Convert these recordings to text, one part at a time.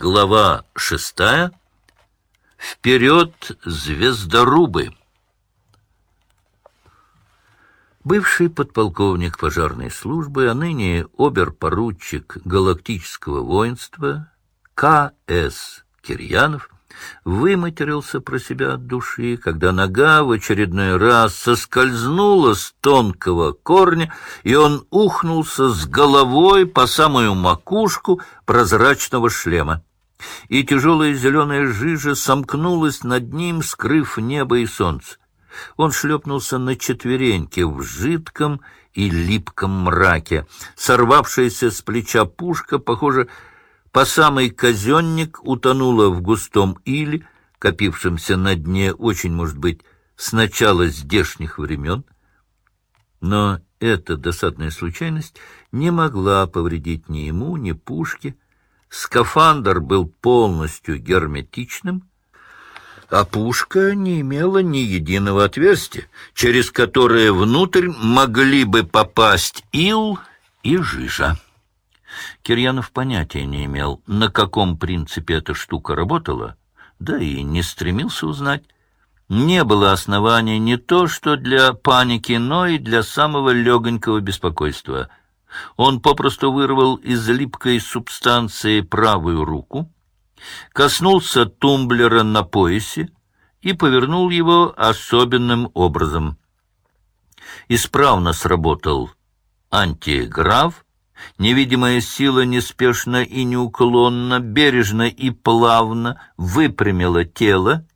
Глава шестая. Вперед, звездорубы! Бывший подполковник пожарной службы, а ныне оберпоручик галактического воинства К.С. Кирьянов выматерился про себя от души, когда нога в очередной раз соскользнула с тонкого корня, и он ухнулся с головой по самую макушку прозрачного шлема. И тяжелая зеленая жижа сомкнулась над ним, скрыв небо и солнце. Он шлепнулся на четвереньки в жидком и липком мраке. Сорвавшаяся с плеча пушка, похоже, по самый казенник утонула в густом иле, копившемся на дне, очень, может быть, с начала здешних времен. Но эта досадная случайность не могла повредить ни ему, ни пушке. Скафандр был полностью герметичным, а пушка не имела ни единого отверстия, через которое внутрь могли бы попасть ил и жижа. Кирьянов понятия не имел, на каком принципе эта штука работала, да и не стремился узнать. Не было основания не то что для паники, но и для самого легонького беспокойства. Он попросту вырвал из липкой субстанции правую руку, коснулся тумблера на поясе и повернул его особенным образом. Исправно сработал антиграф, Невидимая сила неспешно и неуклонно, бережно и плавно выпрямила тело,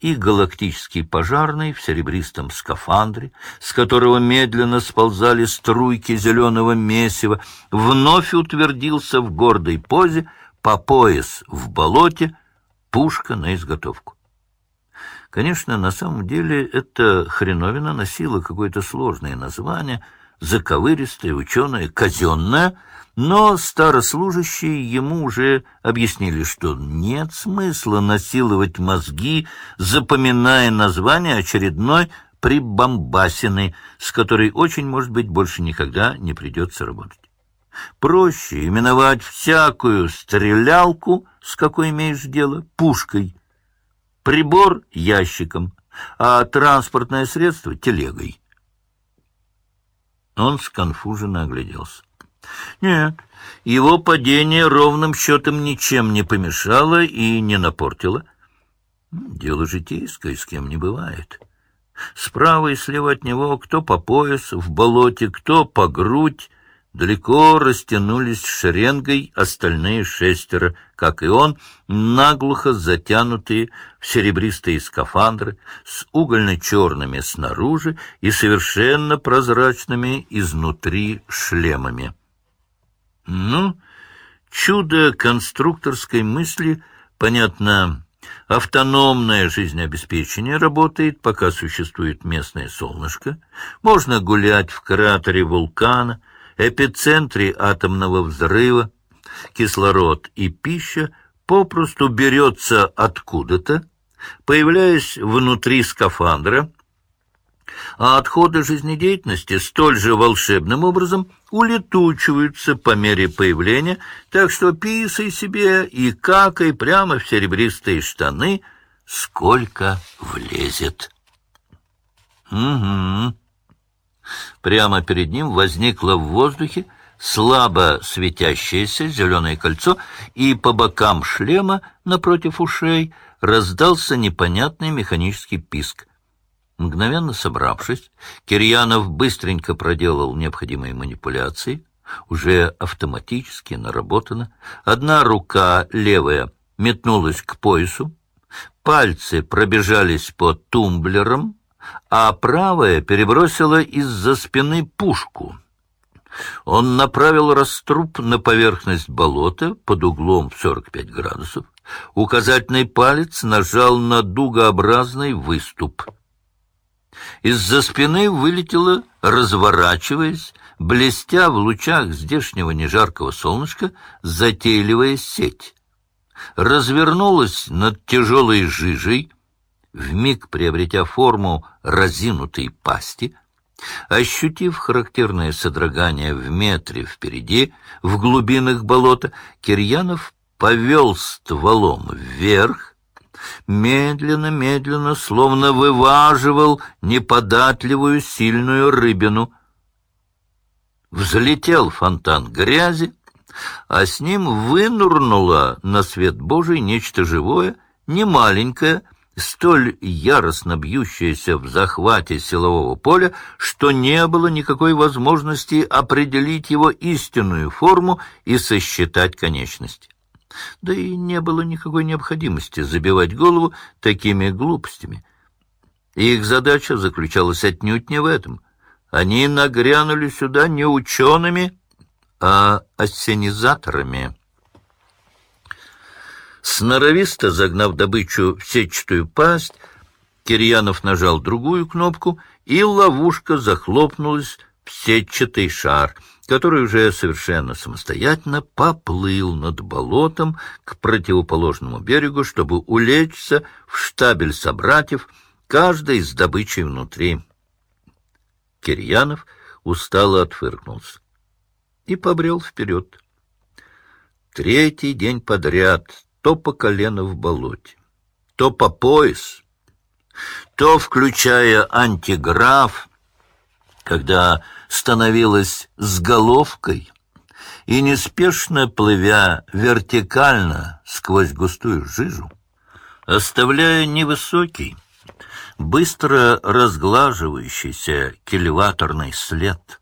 и галактический пожарный в серебристом скафандре, с которого медленно сползали струйки зеленого месива, вновь утвердился в гордой позе, по пояс в болоте, пушка на изготовку. Конечно, на самом деле эта хреновина носила какое-то сложное название — заковыристое, ученое, казенное, но старослужащие ему уже объяснили, что нет смысла насиловать мозги, запоминая название очередной прибамбасины, с которой очень, может быть, больше никогда не придется работать. Проще именовать всякую стрелялку, с какой имеешь дело, пушкой, прибор — ящиком, а транспортное средство — телегой. Он сконфуженно огляделся. Нет, его падение ровным счетом ничем не помешало и не напортило. Дело житейское, с кем не бывает. Справа и слева от него кто по пояс в болоте, кто по грудь, Далеко растянулись шеренгой остальные шестеро, как и он, наглухо затянутые в серебристые скафандры с угольно-черными снаружи и совершенно прозрачными изнутри шлемами. Ну, чудо конструкторской мысли, понятно, Автономное жизнеобеспечение работает, пока существует местное солнышко. Можно гулять в кратере вулкана, эпицентре атомного взрыва кислород и пища попросту берется откуда-то, появляясь внутри скафандра, а отходы жизнедеятельности столь же волшебным образом улетучиваются по мере появления, так что писай себе и какай прямо в серебристые штаны, сколько влезет. Угу. Прямо перед ним возникло в воздухе слабо светящееся зеленое кольцо, и по бокам шлема напротив ушей раздался непонятный механический писк. Мгновенно собравшись, Кирьянов быстренько проделал необходимые манипуляции, уже автоматически наработано. Одна рука, левая, метнулась к поясу, пальцы пробежались по тумблерам, а правая перебросила из-за спины пушку. Он направил раструб на поверхность болота под углом в 45 градусов. Указательный палец нажал на дугообразный выступ. Из-за спины вылетела, разворачиваясь, блестя в лучах здешнего нежаркого солнышка, затейливая сеть. Развернулась над тяжелой жижей, вмиг приобретя форму разинутой пасти, ощутив характерное содрогание в метре впереди, в глубинах болота, Кирьянов повел стволом вверх, медленно-медленно, словно вываживал неподатливую сильную рыбину. Взлетел фонтан грязи, а с ним вынурнуло на свет Божий нечто живое, немаленькое, столь яростно бьющееся в захвате силового поля, что не было никакой возможности определить его истинную форму и сосчитать конечности. Да и не было никакой необходимости забивать голову такими глупостями. Их задача заключалась отнюдь не в этом. Они нагрянули сюда не учеными, а ассенизаторами. Сноровисто загнав добычу в сетчатую пасть, Кирьянов нажал другую кнопку, и ловушка захлопнулась в сетчатый шар, который уже совершенно самостоятельно поплыл над болотом к противоположному берегу, чтобы улечься в штабель собратьев, каждый с добычей внутри. Кирьянов устало отфыркнулся и побрел вперед. Третий день подряд то по колено в болоте, то по пояс, то, включая антиграф, когда становилась с головкой и, неспешно плывя вертикально сквозь густую жижу, оставляя невысокий, быстро разглаживающийся кильваторный след —